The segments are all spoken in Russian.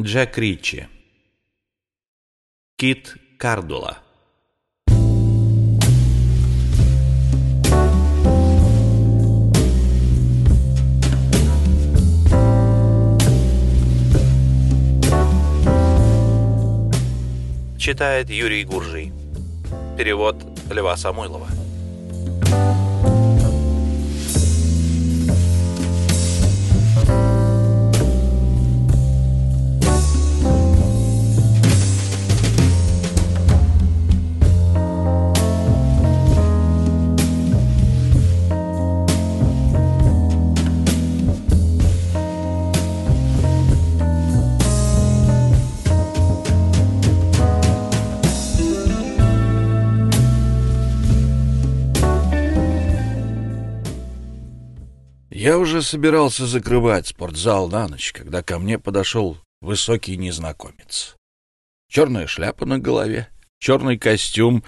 Джек Ричи. Кит Кардула. Читает Юрий Гуржий. Перевод Льва Самойлова. Уже собирался закрывать спортзал на ночь, когда ко мне подошел высокий незнакомец. Черная шляпа на голове, черный костюм,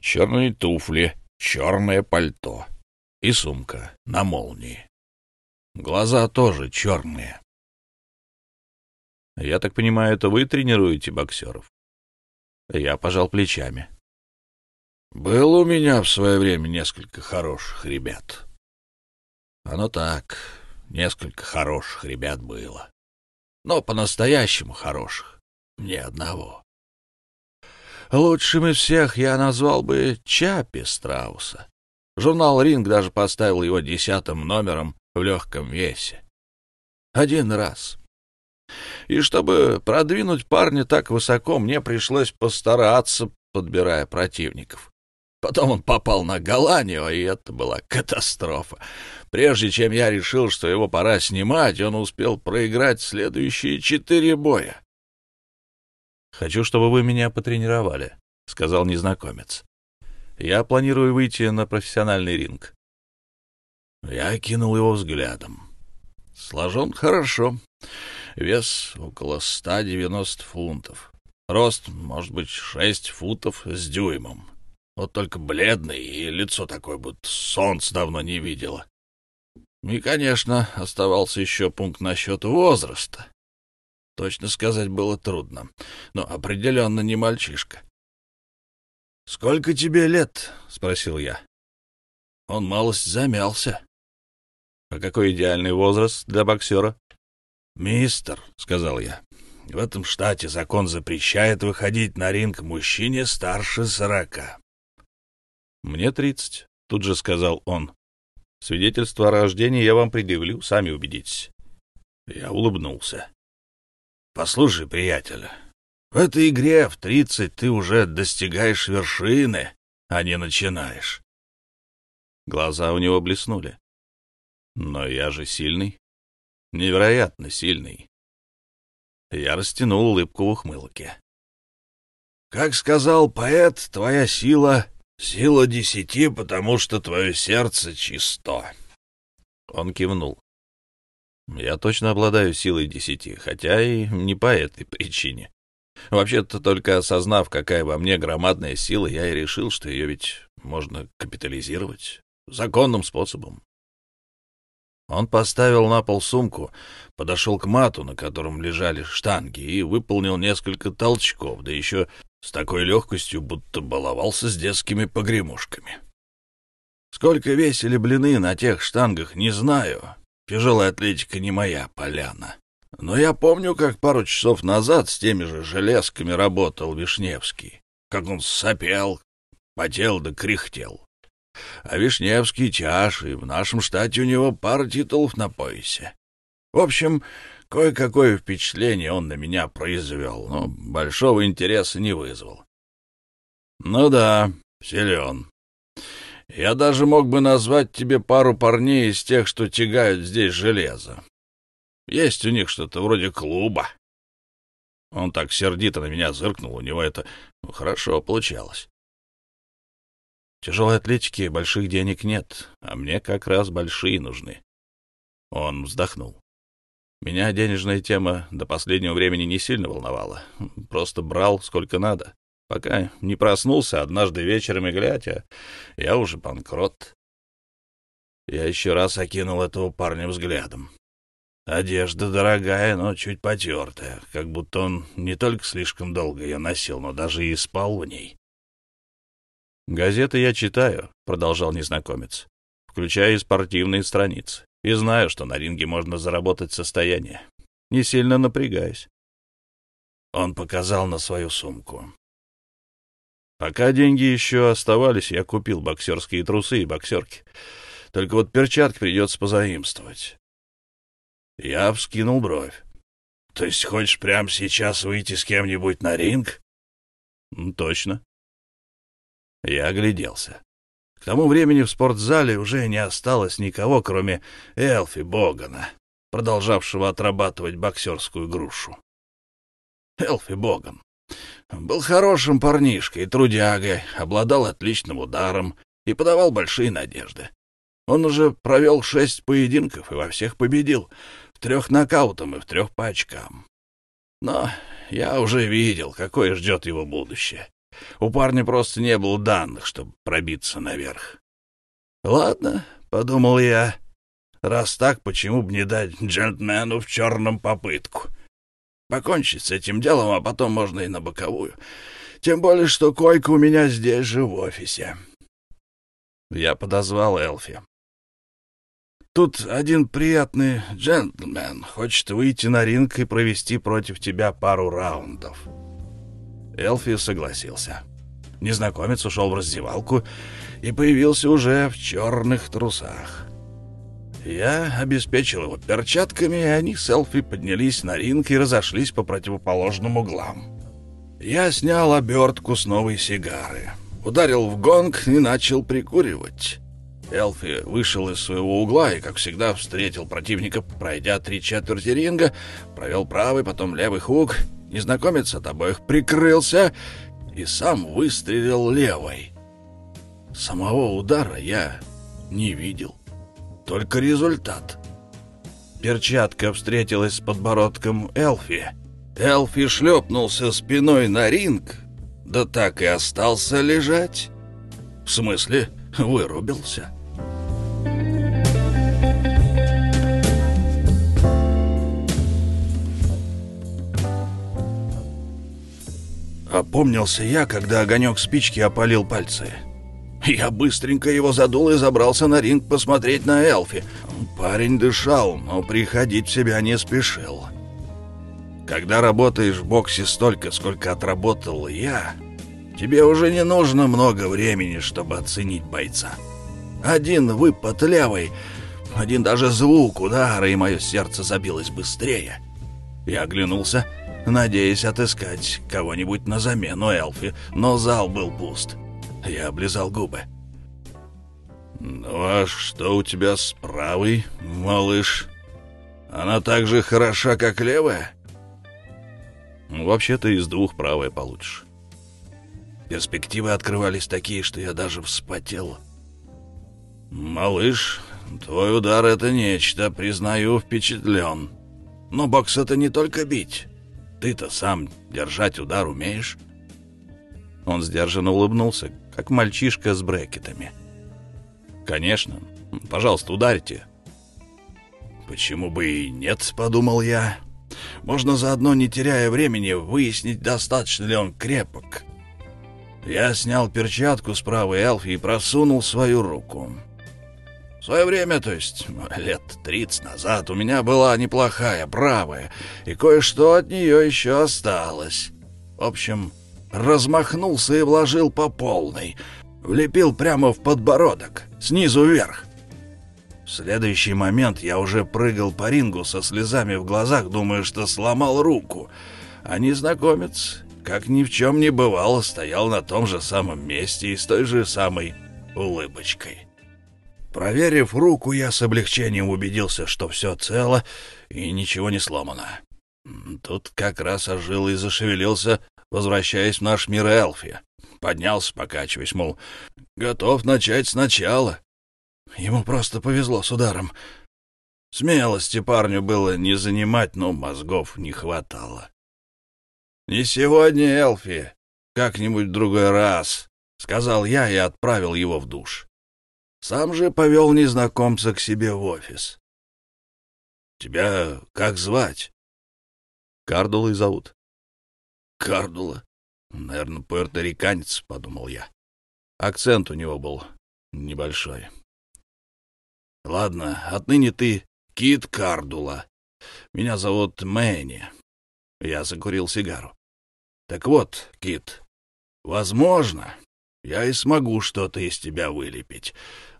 черные туфли, черное пальто и сумка на молнии. Глаза тоже черные. Я так понимаю, это вы тренируете боксеров? Я пожал плечами. Было у меня в свое время несколько хороших ребят. Оно так, несколько хороших ребят было. Но по-настоящему хороших ни одного. Лучшим из всех я назвал бы Чапи Страуса. Журнал «Ринг» даже поставил его десятым номером в легком весе. Один раз. И чтобы продвинуть парня так высоко, мне пришлось постараться, подбирая противников. Потом он попал на Голландию, и это была катастрофа. Прежде чем я решил, что его пора снимать, он успел проиграть следующие четыре боя. «Хочу, чтобы вы меня потренировали», — сказал незнакомец. «Я планирую выйти на профессиональный ринг». Я кинул его взглядом. Сложен хорошо. Вес около 190 фунтов. Рост, может быть, 6 футов с дюймом. Вот только бледный, и лицо такое, будто солнце давно не видела. И, конечно, оставался еще пункт насчет возраста. Точно сказать было трудно, но определенно не мальчишка. — Сколько тебе лет? — спросил я. Он малость замялся. — А какой идеальный возраст для боксера? — Мистер, — сказал я, — в этом штате закон запрещает выходить на ринг мужчине старше сорока. «Мне тридцать», — тут же сказал он. «Свидетельство о рождении я вам предъявлю, сами убедитесь». Я улыбнулся. «Послушай, приятель, в этой игре в тридцать ты уже достигаешь вершины, а не начинаешь». Глаза у него блеснули. «Но я же сильный, невероятно сильный». Я растянул улыбку в ухмылке. «Как сказал поэт, твоя сила Сила десяти, потому что твое сердце чисто. Он кивнул. Я точно обладаю силой десяти, хотя и не по этой причине. Вообще-то, только осознав, какая во мне громадная сила, я и решил, что ее ведь можно капитализировать законным способом. Он поставил на пол сумку, подошел к мату, на котором лежали штанги, и выполнил несколько толчков, да еще с такой легкостью, будто баловался с детскими погремушками. Сколько весили блины на тех штангах, не знаю. Тяжелая атлетика не моя поляна. Но я помню, как пару часов назад с теми же железками работал Вишневский. Как он сопел, потел да кряхтел. А Вишневский тяж, и в нашем штате у него пара титулов на поясе. В общем, Кое-какое впечатление он на меня произвел, но большого интереса не вызвал. Ну да, силен. Я даже мог бы назвать тебе пару парней из тех, что тягают здесь железо. Есть у них что-то вроде клуба. Он так сердито на меня зыркнул, у него это хорошо получалось. Тяжелой атлетики больших денег нет, а мне как раз большие нужны. Он вздохнул. Меня денежная тема до последнего времени не сильно волновала. Просто брал сколько надо. Пока не проснулся однажды вечером и глядя, я уже банкрот. Я еще раз окинул этого парня взглядом. Одежда дорогая, но чуть потертая, как будто он не только слишком долго ее носил, но даже и спал в ней. «Газеты я читаю», — продолжал незнакомец, включая и спортивные страницы, и знаю, что на ринге можно заработать состояние, не сильно напрягаясь. Он показал на свою сумку. Пока деньги еще оставались, я купил боксерские трусы и боксерки. Только вот перчатки придется позаимствовать. Я вскинул бровь. То есть хочешь прямо сейчас выйти с кем-нибудь на ринг? Точно. Я огляделся. К тому времени в спортзале уже не осталось никого, кроме Элфи Богана, продолжавшего отрабатывать боксерскую грушу. Элфи Боган был хорошим парнишкой, трудягой, обладал отличным ударом и подавал большие надежды. Он уже провел шесть поединков и во всех победил, в трех нокаутом и в трех по очкам. Но я уже видел, какое ждет его будущее. У парня просто не было данных, чтобы пробиться наверх. «Ладно», — подумал я, — «раз так, почему бы не дать джентльмену в черном попытку? Покончить с этим делом, а потом можно и на боковую. Тем более, что койка у меня здесь же в офисе». Я подозвал Элфи. Тут один приятный джентльмен хочет выйти на ринг и провести против тебя пару раундов. Элфи согласился. Незнакомец ушел в раздевалку и появился уже в черных трусах. Я обеспечил его перчатками, и они с Элфи поднялись на ринг и разошлись по противоположным углам. Я снял обертку с новой сигары, ударил в гонг и начал прикуривать. Элфи вышел из своего угла и, как всегда, встретил противника, пройдя три четверти ринга, провел правый, потом левый хук. Незнакомец от обоих прикрылся и сам выстрелил левой. Самого удара я не видел, только результат. Перчатка встретилась с подбородком Элфи. Элфи шлепнулся спиной на ринг, да так и остался лежать. В смысле, вырубился. Опомнился я, когда огонек спички опалил пальцы. Я быстренько его задул и забрался на ринг посмотреть на Элфи. Парень дышал, но приходить в себя не спешил. Когда работаешь в боксе столько, сколько отработал я, тебе уже не нужно много времени, чтобы оценить бойца. Один выпад левой, один даже звук удара, и мое сердце забилось быстрее. Я оглянулся — надеясь отыскать кого-нибудь на замену Элфи, но зал был пуст. Я облизал губы. «Ну а что у тебя с правой, малыш? Она так же хороша, как левая?» ну, «Вообще-то из двух правая получишь». Перспективы открывались такие, что я даже вспотел. «Малыш, твой удар — это нечто, признаю, впечатлен. Но бокс — это не только бить. Ты-то сам держать удар умеешь?» Он сдержанно улыбнулся, как мальчишка с брекетами. «Конечно. Пожалуйста, ударьте». «Почему бы и нет?» — подумал я. «Можно заодно, не теряя времени, выяснить, достаточно ли он крепок». Я снял перчатку с правой Элфи и просунул свою руку. В свое время, то есть лет тридцать назад, у меня была неплохая правая, и кое-что от нее еще осталось. В общем, размахнулся и вложил по полной. Влепил прямо в подбородок, снизу вверх. В следующий момент я уже прыгал по рингу со слезами в глазах, думая, что сломал руку. А незнакомец, как ни в чем не бывало, стоял на том же самом месте и с той же самой улыбочкой. Проверив руку, я с облегчением убедился, что все цело и ничего не сломано. Тут как раз ожил и зашевелился, возвращаясь в наш мир Элфи. Поднялся, покачиваясь, мол, готов начать сначала. Ему просто повезло с ударом. Смелости парню было не занимать, но мозгов не хватало. «Не сегодня, Элфи, как-нибудь в другой раз», — сказал я и отправил его в душ. Сам же повел незнакомца к себе в офис. Тебя как звать? Кардулой зовут. Кардула? Наверное, пуэрториканец, — подумал я. Акцент у него был небольшой. Ладно, отныне ты Кит Кардула. Меня зовут Мэнни. Я закурил сигару. Так вот, Кит, возможно, я и смогу что-то из тебя вылепить.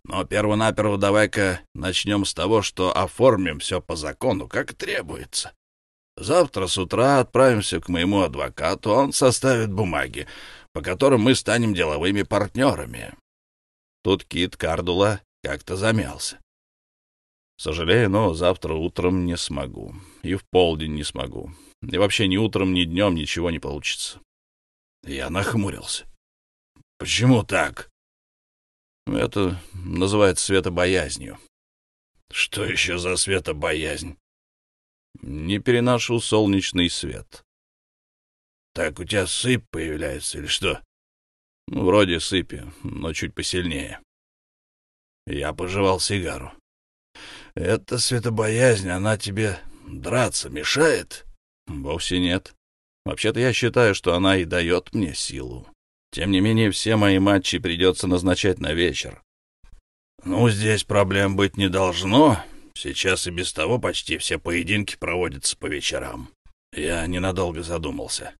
Но перво-наперво давай-ка начнем с того, что оформим все по закону, как требуется. Завтра с утра отправимся к моему адвокату, он составит бумаги, по которым мы станем деловыми партнерами. Тут Кит Кардула как-то замялся. Сожалею, но завтра утром не смогу. И в полдень не смогу. И вообще ни утром, ни днем ничего не получится. Я нахмурился. Почему так? Это называется светобоязнью. Что еще за светобоязнь? Не переношу солнечный свет. Так у тебя сыпь появляется или что? Ну, вроде сыпи, но чуть посильнее. Я пожевал сигару. Эта светобоязнь, она тебе драться мешает? Вовсе нет. Вообще-то я считаю, что она и дает мне силу. Тем не менее, все мои матчи придется назначать на вечер. Ну, здесь проблем быть не должно. Сейчас и без того почти все поединки проводятся по вечерам. Я ненадолго задумался.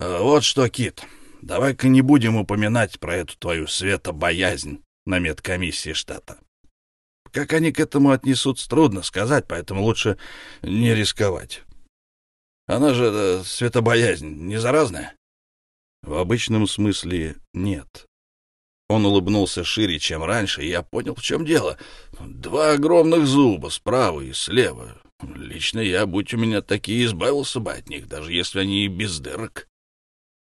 А вот что, Кит, давай-ка не будем упоминать про эту твою светобоязнь на медкомиссии штата. Как они к этому отнесутся, трудно сказать, поэтому лучше не рисковать. Она же, э, светобоязнь, не заразная? В обычном смысле нет. Он улыбнулся шире, чем раньше, и я понял, в чем дело. Два огромных зуба справа и слева. Лично я, будь у меня такие, избавился бы от них, даже если они и без дырок.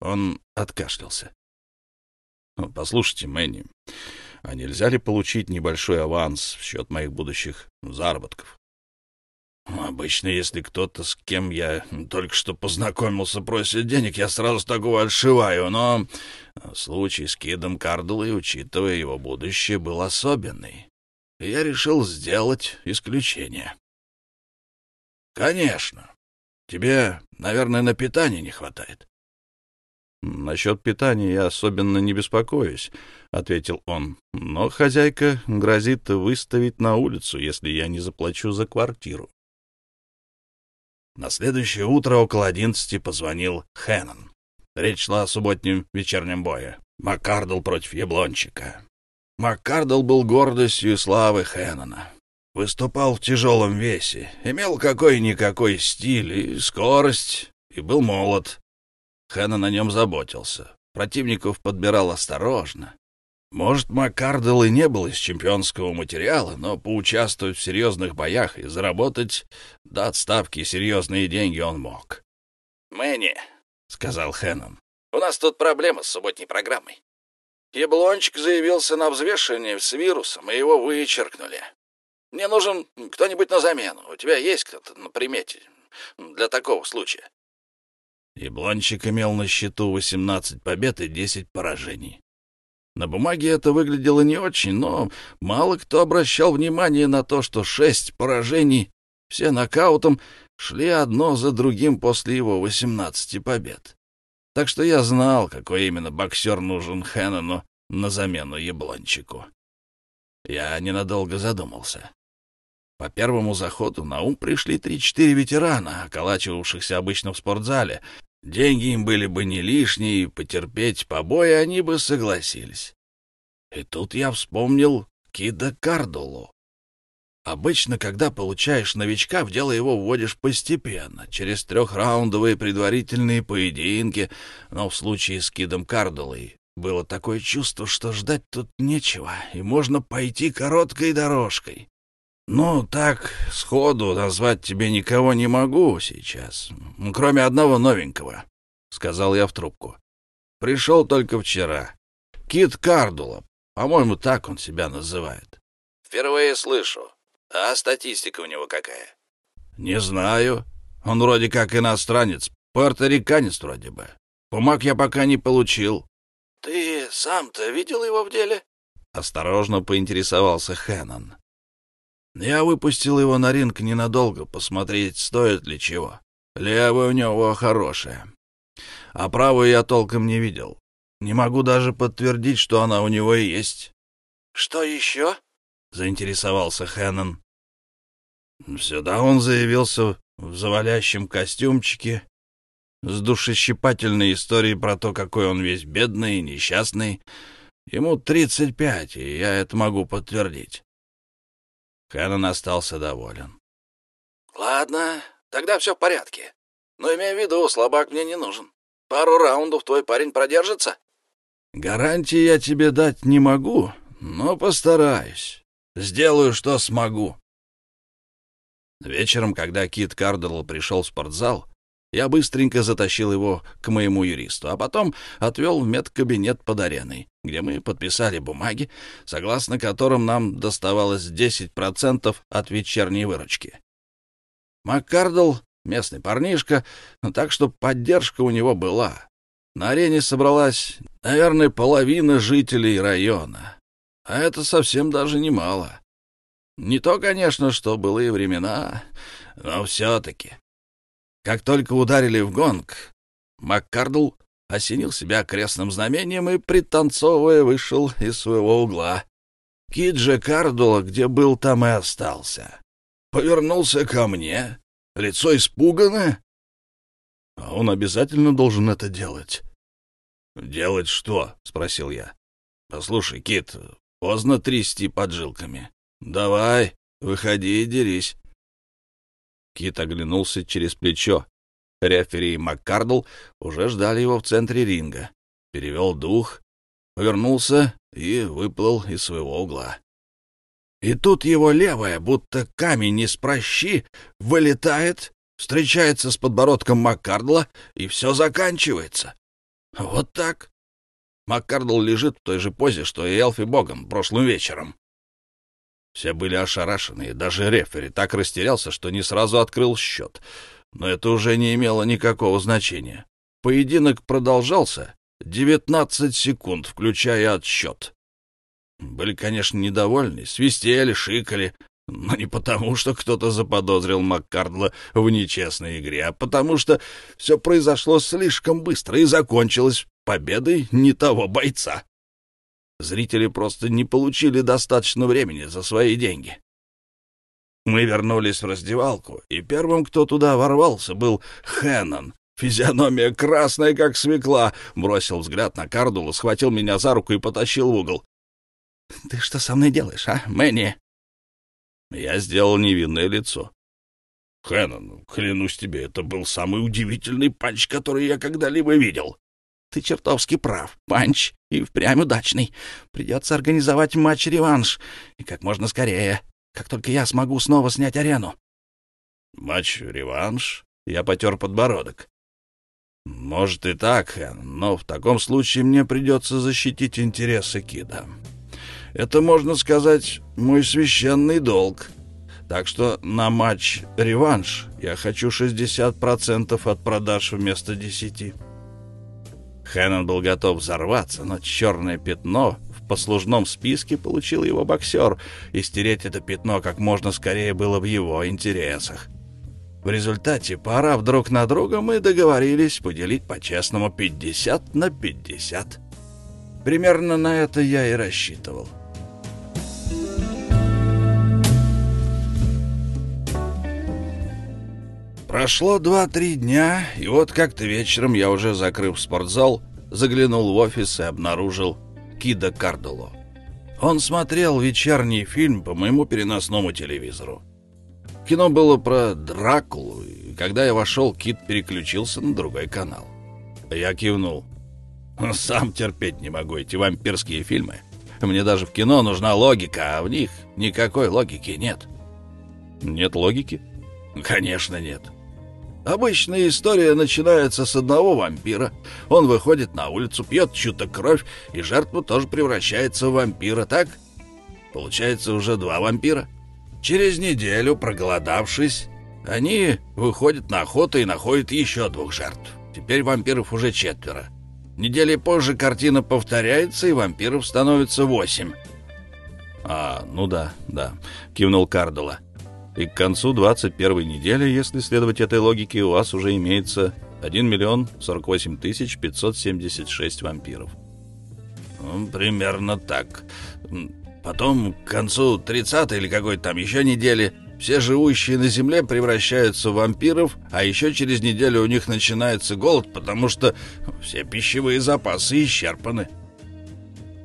Он откашлялся. «Ну, «Послушайте, Мэнни, а нельзя ли получить небольшой аванс в счет моих будущих заработков?» Обычно, если кто-то, с кем я только что познакомился, просит денег, я сразу такого отшиваю, но случай с Кидом Кардулой, учитывая его будущее, был особенный. Я решил сделать исключение. Конечно. Тебе, наверное, на питание не хватает. «Насчет питания я особенно не беспокоюсь», — ответил он. «Но хозяйка грозит выставить на улицу, если я не заплачу за квартиру». На следующее утро около одиннадцати позвонил Хэннон. Речь шла о субботнем вечернем бое. Маккардл против Яблончика. Маккардл был гордостью и славой Хэннона. Выступал в тяжелом весе, имел какой-никакой стиль и скорость, и был молод. Хэннон о нем заботился. Противников подбирал осторожно, может, Маккардел и не был из чемпионского материала, но поучаствовать в серьезных боях и заработать до отставки серьезные деньги он мог. «Мэнни», — сказал Хэннон, — «у нас тут проблема с субботней программой. Яблончик заявился на взвешивание с вирусом, и его вычеркнули. Мне нужен кто-нибудь на замену. У тебя есть кто-то на примете для такого случая?» Яблончик имел на счету 18 побед и 10 поражений. На бумаге это выглядело не очень, но мало кто обращал внимание на то, что шесть поражений, все нокаутом, шли одно за другим после его восемнадцати побед. Так что я знал, какой именно боксер нужен Хэннону на замену Яблончику. Я ненадолго задумался. По первому заходу на ум пришли три-четыре ветерана, околачивавшихся обычно в спортзале, Деньги им были бы не лишние, потерпеть побои они бы согласились. И тут я вспомнил Кида Кардулу. Обычно, когда получаешь новичка, в дело его вводишь постепенно, через трехраундовые предварительные поединки, но в случае с Кидом Кардулой было такое чувство, что ждать тут нечего, и можно пойти короткой дорожкой. «Ну, так, сходу назвать тебе никого не могу сейчас, кроме одного новенького», — сказал я в трубку. «Пришел только вчера. Кит Кардула, по-моему, так он себя называет». «Впервые слышу. А статистика у него какая?» «Не знаю. Он вроде как иностранец, пуэрториканец вроде бы. Бумаг я пока не получил». «Ты сам-то видел его в деле?» — осторожно поинтересовался Хэннон. Я выпустил его на ринг ненадолго, посмотреть, стоит ли чего. Левая у него хорошая. А правую я толком не видел. Не могу даже подтвердить, что она у него и есть. — Что еще? — заинтересовался Хэннон. Сюда он заявился в завалящем костюмчике, с душещипательной историей про то, какой он весь бедный и несчастный. Ему тридцать пять, и я это могу подтвердить. Хэннон остался доволен. — Ладно, тогда все в порядке. Но имея в виду, слабак мне не нужен. Пару раундов твой парень продержится? — Гарантии я тебе дать не могу, но постараюсь. Сделаю, что смогу. Вечером, когда Кит Кардерл пришел в спортзал, я быстренько затащил его к моему юристу, а потом отвел в медкабинет под ареной, где мы подписали бумаги, согласно которым нам доставалось 10% от вечерней выручки. Маккардл — местный парнишка, так что поддержка у него была. На арене собралась, наверное, половина жителей района. А это совсем даже немало. Не то, конечно, что былые времена, но все-таки. Как только ударили в гонг, Маккардл осенил себя крестным знамением и, пританцовывая, вышел из своего угла. Кит же Кардула, где был, там и остался. Повернулся ко мне, лицо испуганное. А он обязательно должен это делать. «Делать что?» — спросил я. «Послушай, Кит, поздно трясти поджилками. Давай, выходи и дерись». Кит оглянулся через плечо. Рефери и Маккардл уже ждали его в центре ринга. Перевел дух, повернулся и выплыл из своего угла. И тут его левая, будто камень из прощи, вылетает, встречается с подбородком Маккардла, и все заканчивается. Вот так. Маккардл лежит в той же позе, что и Элфи Богом прошлым вечером. Все были ошарашены, даже рефери так растерялся, что не сразу открыл счет. Но это уже не имело никакого значения. Поединок продолжался 19 секунд, включая отсчет. Были, конечно, недовольны, свистели, шикали, но не потому, что кто-то заподозрил Маккардла в нечестной игре, а потому что все произошло слишком быстро и закончилось победой не того бойца. Зрители просто не получили достаточно времени за свои деньги. Мы вернулись в раздевалку, и первым, кто туда ворвался, был Хэннон. Физиономия красная, как свекла, бросил взгляд на Кардула, схватил меня за руку и потащил в угол. — Ты что со мной делаешь, а, Мэнни? Я сделал невинное лицо. — Хэннон, клянусь тебе, это был самый удивительный панч, который я когда-либо видел. Ты чертовски прав. Панч и впрямь удачный. Придется организовать матч-реванш. И как можно скорее. Как только я смогу снова снять арену. Матч-реванш? Я потер подбородок. Может и так, но в таком случае мне придется защитить интересы Кида. Это, можно сказать, мой священный долг. Так что на матч-реванш я хочу 60% от продаж вместо 10%. Хэннон был готов взорваться, но черное пятно в послужном списке получил его боксер, и стереть это пятно как можно скорее было в его интересах. В результате, порав друг на друга, мы договорились поделить по-честному 50 на 50. Примерно на это я и рассчитывал. Прошло два-три дня, и вот как-то вечером я уже, закрыв спортзал, заглянул в офис и обнаружил Кида Кардоло. Он смотрел вечерний фильм по моему переносному телевизору. Кино было про Дракулу, и когда я вошел, Кит переключился на другой канал. Я кивнул. Сам терпеть не могу эти вампирские фильмы. Мне даже в кино нужна логика, а в них никакой логики нет. Нет логики? Конечно, нет. Обычная история начинается с одного вампира. Он выходит на улицу, пьет чью-то кровь, и жертва тоже превращается в вампира, так? Получается уже два вампира. Через неделю, проголодавшись, они выходят на охоту и находят еще двух жертв. Теперь вампиров уже четверо. Недели позже картина повторяется, и вампиров становится восемь. А, ну да, да, кивнул Кардула. И к концу 21 недели, если следовать этой логике, у вас уже имеется 1 миллион 48 тысяч 576 вампиров. Ну, примерно так. Потом к концу 30 или какой-то там еще недели все живущие на Земле превращаются в вампиров, а еще через неделю у них начинается голод, потому что все пищевые запасы исчерпаны.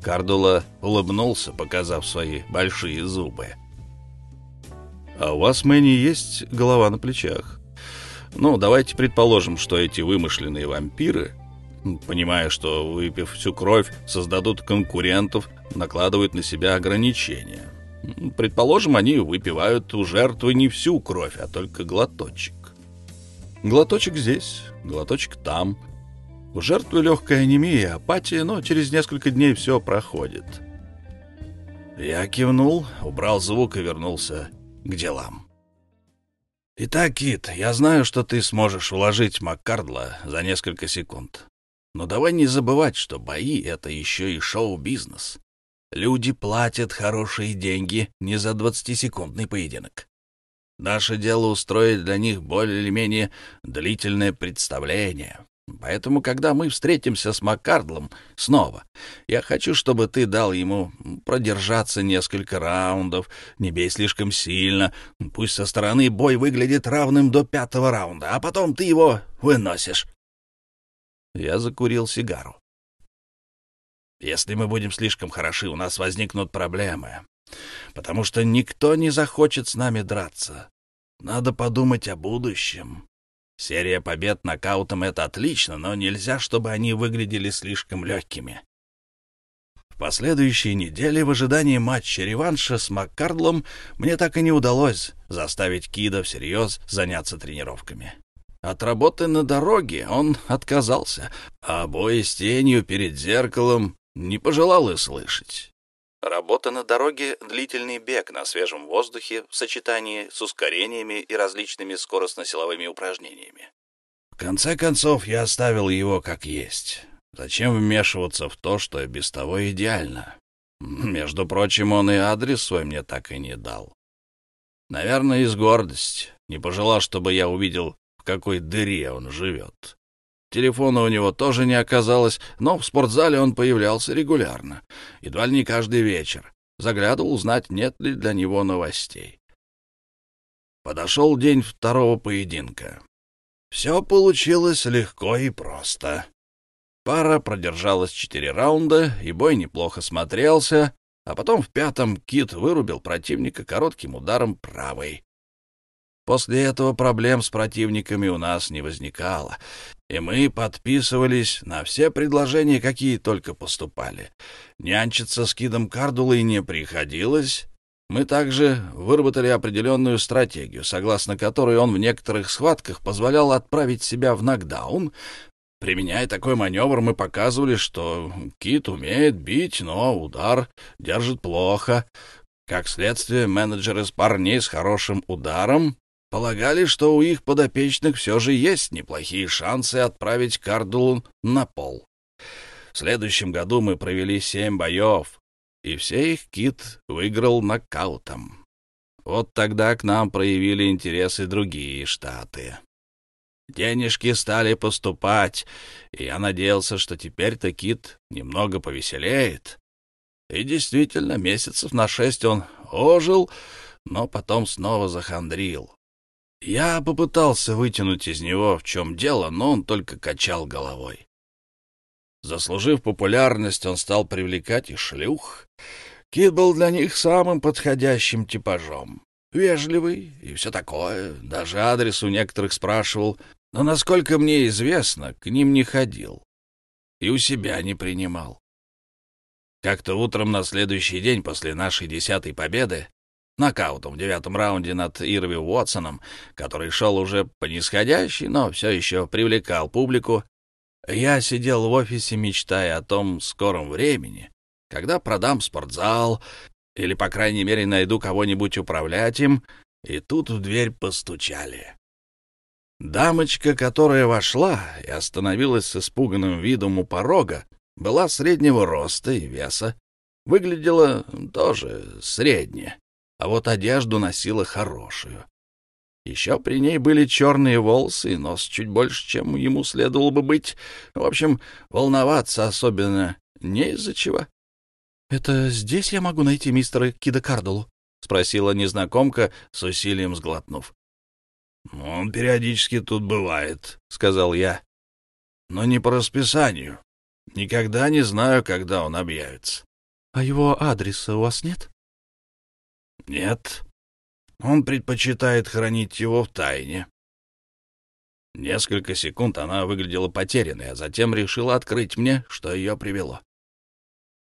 Кардула улыбнулся, показав свои большие зубы. «А у вас, Мэнни, есть голова на плечах? Ну, давайте предположим, что эти вымышленные вампиры, понимая, что, выпив всю кровь, создадут конкурентов, накладывают на себя ограничения. Предположим, они выпивают у жертвы не всю кровь, а только глоточек. Глоточек здесь, глоточек там. У жертвы легкая анемия, апатия, но через несколько дней все проходит. Я кивнул, убрал звук и вернулся к делам. «Итак, Кит, я знаю, что ты сможешь уложить Маккардла за несколько секунд. Но давай не забывать, что бои — это еще и шоу-бизнес. Люди платят хорошие деньги не за двадцатисекундный поединок. Наше дело устроить для них более или менее длительное представление. Поэтому, когда мы встретимся с Маккардлом снова, я хочу, чтобы ты дал ему продержаться несколько раундов, не бей слишком сильно, пусть со стороны бой выглядит равным до пятого раунда, а потом ты его выносишь. Я закурил сигару. Если мы будем слишком хороши, у нас возникнут проблемы, потому что никто не захочет с нами драться. Надо подумать о будущем. Серия побед нокаутом — это отлично, но нельзя, чтобы они выглядели слишком легкими. В последующие недели в ожидании матча-реванша с Маккардлом мне так и не удалось заставить Кида всерьез заняться тренировками. От работы на дороге он отказался, а бои с тенью перед зеркалом не пожелал и слышать. Работа на дороге — длительный бег на свежем воздухе в сочетании с ускорениями и различными скоростно-силовыми упражнениями. В конце концов, я оставил его как есть. Зачем вмешиваться в то, что без того идеально? Между прочим, он и адрес свой мне так и не дал. Наверное, из гордости. Не пожелал, чтобы я увидел, в какой дыре он живет. Телефона у него тоже не оказалось, но в спортзале он появлялся регулярно, едва ли не каждый вечер. Заглядывал узнать, нет ли для него новостей. Подошел день второго поединка. Все получилось легко и просто. Пара продержалась четыре раунда, и бой неплохо смотрелся, а потом в пятом Кит вырубил противника коротким ударом правой. После этого проблем с противниками у нас не возникало, и мы подписывались на все предложения, какие только поступали. Нянчиться с Кидом Кардулой не приходилось. Мы также выработали определенную стратегию, согласно которой он в некоторых схватках позволял отправить себя в нокдаун. Применяя такой маневр, мы показывали, что Кит умеет бить, но удар держит плохо. Как следствие, менеджер из парней с хорошим ударом Полагали, что у их подопечных все же есть неплохие шансы отправить Кардулу на пол. В следующем году мы провели семь боев, и все их Кит выиграл нокаутом. Вот тогда к нам проявили интерес и другие штаты. Денежки стали поступать, и я надеялся, что теперь-то Кит немного повеселеет. И действительно, месяцев на шесть он ожил, но потом снова захандрил. Я попытался вытянуть из него, в чем дело, но он только качал головой. Заслужив популярность, он стал привлекать и шлюх. Кит был для них самым подходящим типажом. Вежливый и все такое. Даже адрес у некоторых спрашивал, но, насколько мне известно, к ним не ходил. И у себя не принимал. Как-то утром на следующий день после нашей десятой победы нокаутом в девятом раунде над Ирви Уотсоном, который шел уже по нисходящей, но все еще привлекал публику, я сидел в офисе, мечтая о том скором времени, когда продам спортзал или, по крайней мере, найду кого-нибудь управлять им, и тут в дверь постучали. Дамочка, которая вошла и остановилась с испуганным видом у порога, была среднего роста и веса, Выглядела тоже средне, а вот одежду носила хорошую. Еще при ней были черные волосы и нос чуть больше, чем ему следовало бы быть. В общем, волноваться особенно не из-за чего. — Это здесь я могу найти мистера Кида Кардулу? — спросила незнакомка, с усилием сглотнув. — Он периодически тут бывает, — сказал я. — Но не по расписанию. Никогда не знаю, когда он объявится. — А его адреса у вас нет? — Нет. Он предпочитает хранить его в тайне. Несколько секунд она выглядела потерянной, а затем решила открыть мне, что ее привело.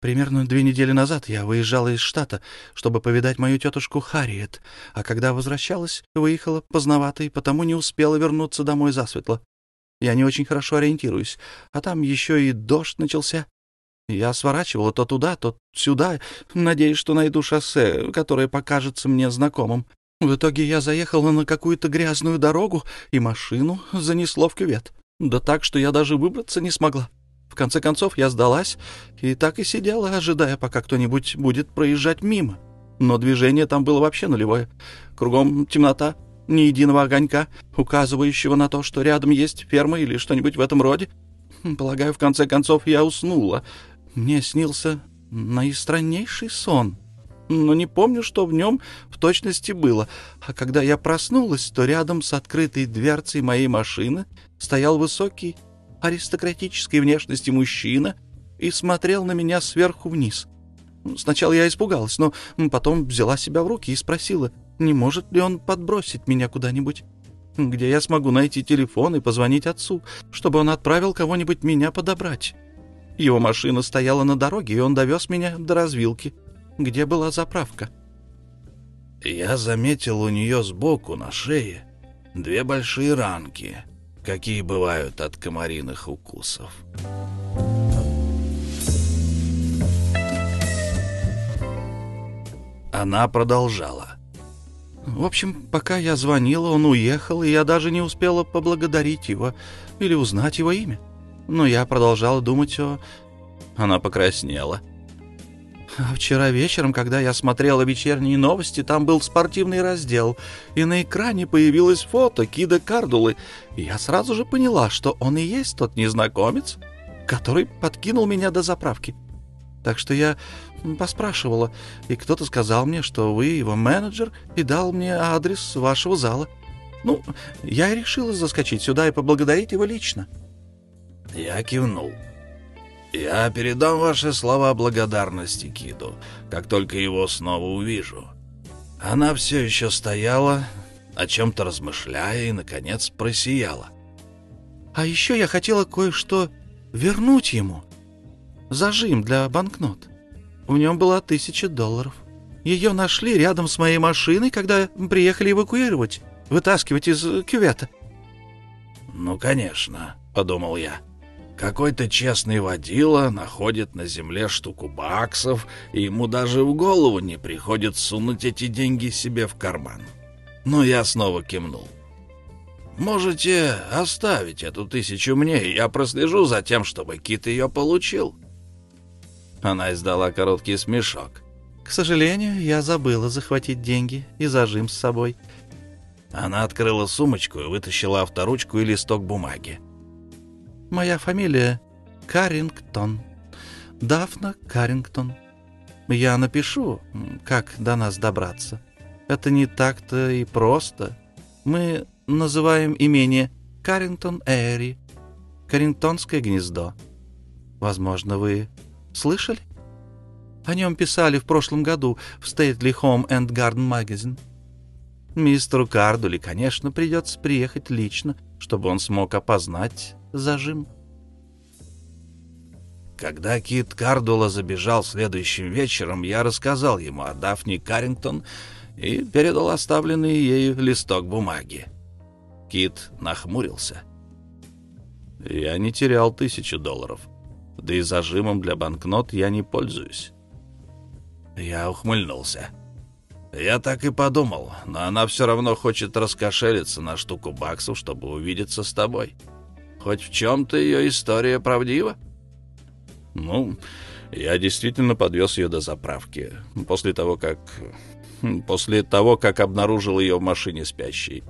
Примерно две недели назад я выезжала из штата, чтобы повидать мою тетушку Харриет, а когда возвращалась, выехала поздновато и потому не успела вернуться домой засветло. Я не очень хорошо ориентируюсь, а там еще и дождь начался. Я сворачивала то туда, то сюда, надеясь, что найду шоссе, которое покажется мне знакомым. В итоге я заехала на какую-то грязную дорогу, и машину занесло в кювет. Да так, что я даже выбраться не смогла. В конце концов, я сдалась и так и сидела, ожидая, пока кто-нибудь будет проезжать мимо. Но движение там было вообще нулевое. Кругом темнота, ни единого огонька, указывающего на то, что рядом есть ферма или что-нибудь в этом роде. Полагаю, в конце концов я уснула, мне снился наистраннейший сон, но не помню, что в нем в точности было. А когда я проснулась, то рядом с открытой дверцей моей машины стоял высокий, аристократической внешности мужчина и смотрел на меня сверху вниз. Сначала я испугалась, но потом взяла себя в руки и спросила, не может ли он подбросить меня куда-нибудь, где я смогу найти телефон и позвонить отцу, чтобы он отправил кого-нибудь меня подобрать. Его машина стояла на дороге, и он довез меня до развилки, где была заправка. Я заметил у нее сбоку на шее две большие ранки, какие бывают от комариных укусов. Она продолжала. В общем, пока я звонила, он уехал, и я даже не успела поблагодарить его или узнать его имя но я продолжала думать о... Она покраснела. А вчера вечером, когда я смотрела вечерние новости, там был спортивный раздел, и на экране появилось фото Кида Кардулы, и я сразу же поняла, что он и есть тот незнакомец, который подкинул меня до заправки. Так что я поспрашивала, и кто-то сказал мне, что вы его менеджер, и дал мне адрес вашего зала. Ну, я решила заскочить сюда и поблагодарить его лично. — я кивнул. «Я передам ваши слова благодарности Киду, как только его снова увижу». Она все еще стояла, о чем-то размышляя, и, наконец, просияла. «А еще я хотела кое-что вернуть ему. Зажим для банкнот. В нем была тысяча долларов. Ее нашли рядом с моей машиной, когда приехали эвакуировать, вытаскивать из кювета». «Ну, конечно», — подумал я. Какой-то честный водила находит на земле штуку баксов, и ему даже в голову не приходит сунуть эти деньги себе в карман. Но я снова кивнул. «Можете оставить эту тысячу мне, и я прослежу за тем, чтобы Кит ее получил». Она издала короткий смешок. «К сожалению, я забыла захватить деньги и зажим с собой». Она открыла сумочку и вытащила авторучку и листок бумаги. Моя фамилия Карингтон. Дафна Карингтон. Я напишу, как до нас добраться. Это не так-то и просто. Мы называем имение Карингтон Эри. Карингтонское гнездо. Возможно, вы слышали? О нем писали в прошлом году в Stately Home and Garden Magazine. Мистеру Кардули, конечно, придется приехать лично, чтобы он смог опознать зажим. Когда Кит Кардула забежал следующим вечером, я рассказал ему о Дафне Каррингтон и передал оставленный ею листок бумаги. Кит нахмурился. «Я не терял тысячу долларов, да и зажимом для банкнот я не пользуюсь». Я ухмыльнулся. Я так и подумал, но она все равно хочет раскошелиться на штуку баксов, чтобы увидеться с тобой. Хоть в чем-то ее история правдива? Ну, Я действительно подвез ее до заправки, после того, как... После того, как обнаружил ее в машине спящей.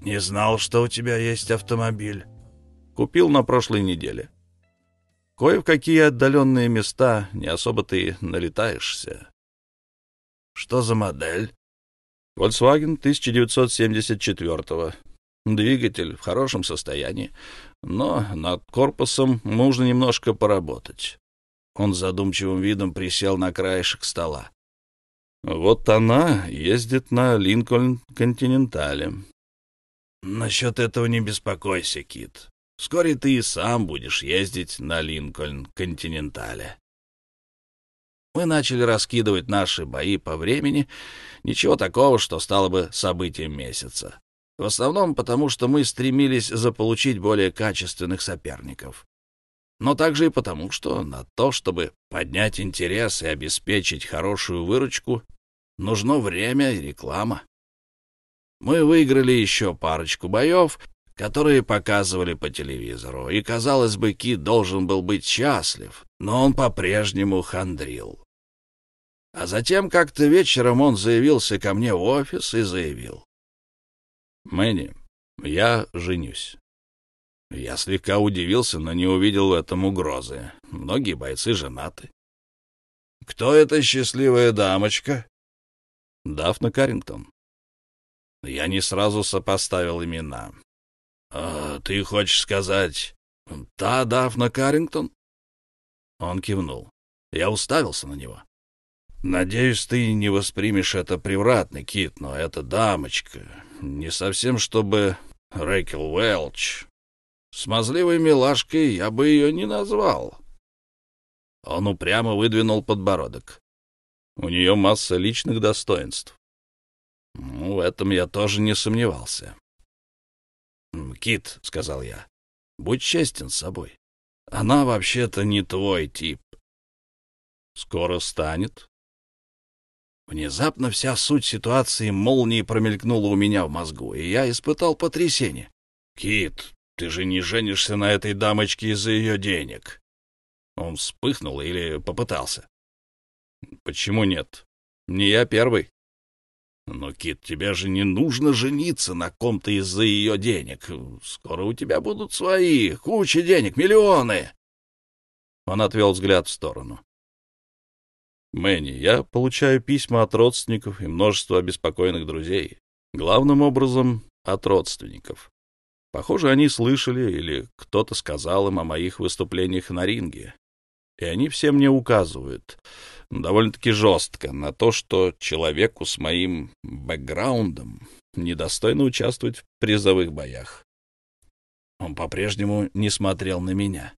«Не знал, что у тебя есть автомобиль». Купил на прошлой неделе. Кое в какие отдаленные места не особо ты налетаешься. Что за модель? Volkswagen 1974-го. Двигатель в хорошем состоянии, но над корпусом нужно немножко поработать. Он задумчивым видом присел на краешек стола. Вот она ездит на Линкольн Континентале. Насчет этого не беспокойся, Кит. Вскоре ты и сам будешь ездить на Линкольн Континентале. Мы начали раскидывать наши бои по времени. Ничего такого, что стало бы событием месяца. В основном потому, что мы стремились заполучить более качественных соперников. Но также и потому, что на то, чтобы поднять интерес и обеспечить хорошую выручку, нужно время и реклама. Мы выиграли еще парочку боев, которые показывали по телевизору, и, казалось бы, Кит должен был быть счастлив, но он по-прежнему хандрил. А затем как-то вечером он заявился ко мне в офис и заявил. «Мэнни, я женюсь». Я слегка удивился, но не увидел в этом угрозы. Многие бойцы женаты. «Кто эта счастливая дамочка?» «Дафна Каррингтон». Я не сразу сопоставил имена. «А, «Ты хочешь сказать, та Дафна Каррингтон?» Он кивнул. Я уставился на него. «Надеюсь, ты не воспримешь это превратно, Кит, но эта дамочка не совсем чтобы Рэйкел Уэлч. Смазливой милашкой я бы ее не назвал». Он упрямо выдвинул подбородок. «У нее масса личных достоинств. Ну, в этом я тоже не сомневался. «Кит», — сказал я, — «будь честен с собой. Она вообще-то не твой тип». «Скоро станет». Внезапно вся суть ситуации молнией промелькнула у меня в мозгу, и я испытал потрясение. «Кит, ты же не женишься на этой дамочке из-за ее денег». Он вспыхнул или попытался. «Почему нет? Не я первый». «Но, Кит, тебе же не нужно жениться на ком-то из-за ее денег. Скоро у тебя будут свои, куча денег, миллионы!» Он отвел взгляд в сторону. «Мэнни, я получаю письма от родственников и множество обеспокоенных друзей. Главным образом от родственников. Похоже, они слышали или кто-то сказал им о моих выступлениях на ринге. И они все мне указывают довольно-таки жестко на то, что человеку с моим бэкграундом недостойно участвовать в призовых боях. Он по-прежнему не смотрел на меня.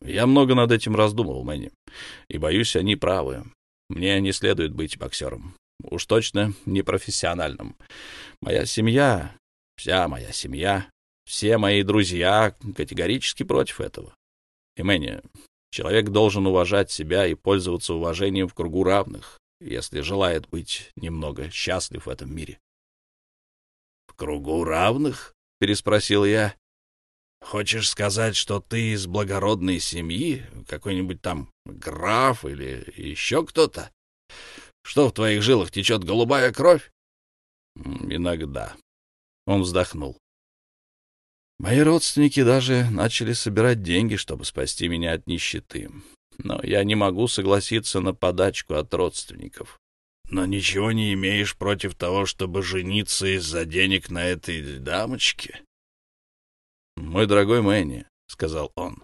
Я много над этим раздумывал, Мэнни, и, боюсь, они правы. Мне не следует быть боксером. Уж точно не профессиональным. Моя семья, вся моя семья, все мои друзья категорически против этого. Мэнни, Человек должен уважать себя и пользоваться уважением в кругу равных, если желает быть немного счастлив в этом мире. — В кругу равных? — переспросил я. — Хочешь сказать, что ты из благородной семьи, какой-нибудь там граф или еще кто-то? Что в твоих жилах течет голубая кровь? — Иногда. Он вздохнул. Мои родственники даже начали собирать деньги, чтобы спасти меня от нищеты. Но я не могу согласиться на подачку от родственников. Но ничего не имеешь против того, чтобы жениться из-за денег на этой дамочке? Мой дорогой Мэнни, — сказал он,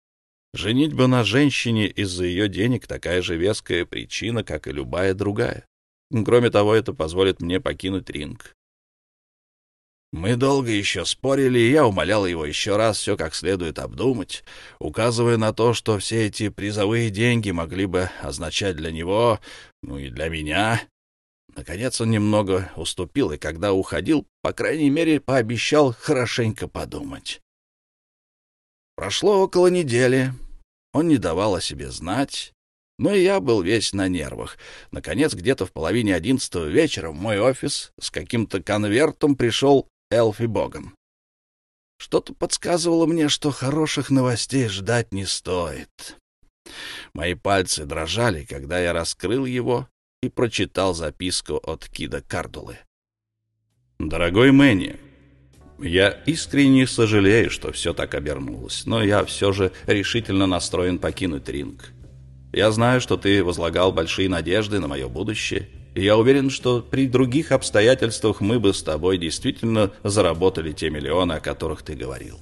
— женить бы на женщине из-за ее денег такая же веская причина, как и любая другая. Кроме того, это позволит мне покинуть ринг. Мы долго еще спорили, и я умолял его еще раз все как следует обдумать, указывая на то, что все эти призовые деньги могли бы означать для него, ну и для меня. Наконец он немного уступил, и когда уходил, по крайней мере, пообещал хорошенько подумать. Прошло около недели. Он не давал о себе знать, но и я был весь на нервах. Наконец, где-то в половине одиннадцатого вечера в мой офис с каким-то конвертом пришел Элфи Боган. Что-то подсказывало мне, что хороших новостей ждать не стоит. Мои пальцы дрожали, когда я раскрыл его и прочитал записку от Кида Кардулы. «Дорогой Мэнни, я искренне сожалею, что все так обернулось, но я все же решительно настроен покинуть ринг. Я знаю, что ты возлагал большие надежды на мое будущее, я уверен, что при других обстоятельствах мы бы с тобой действительно заработали те миллионы, о которых ты говорил.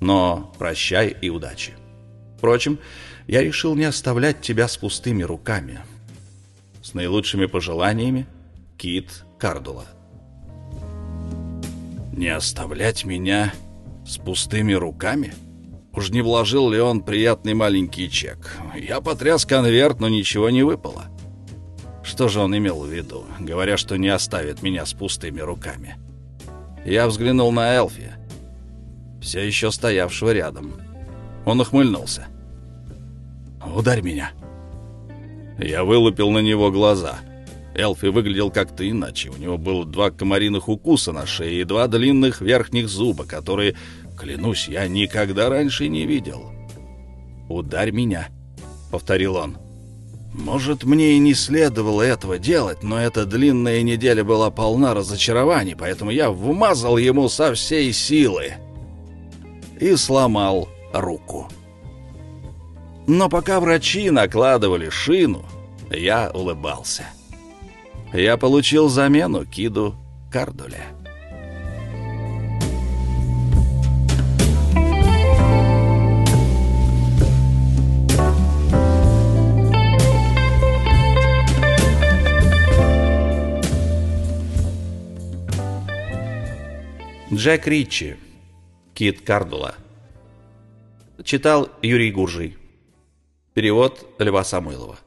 Но прощай и удачи. Впрочем, я решил не оставлять тебя с пустыми руками. С наилучшими пожеланиями, Кит Кардула. Не оставлять меня с пустыми руками? Уж не вложил ли он приятный маленький чек? Я потряс конверт, но ничего не выпало. Что же он имел в виду, говоря, что не оставит меня с пустыми руками? Я взглянул на Элфи, все еще стоявшего рядом. Он ухмыльнулся. «Ударь меня!» Я вылупил на него глаза. Элфи выглядел как-то иначе. У него было два комариных укуса на шее и два длинных верхних зуба, которые, клянусь, я никогда раньше не видел. «Ударь меня!» — повторил он. Может, мне и не следовало этого делать, но эта длинная неделя была полна разочарований, поэтому я вмазал ему со всей силы и сломал руку. Но пока врачи накладывали шину, я улыбался. Я получил замену Киду Кардуле. Джек Ричи. Кит Кардула. Читал Юрий Гуржий. Перевод Льва Самойлова.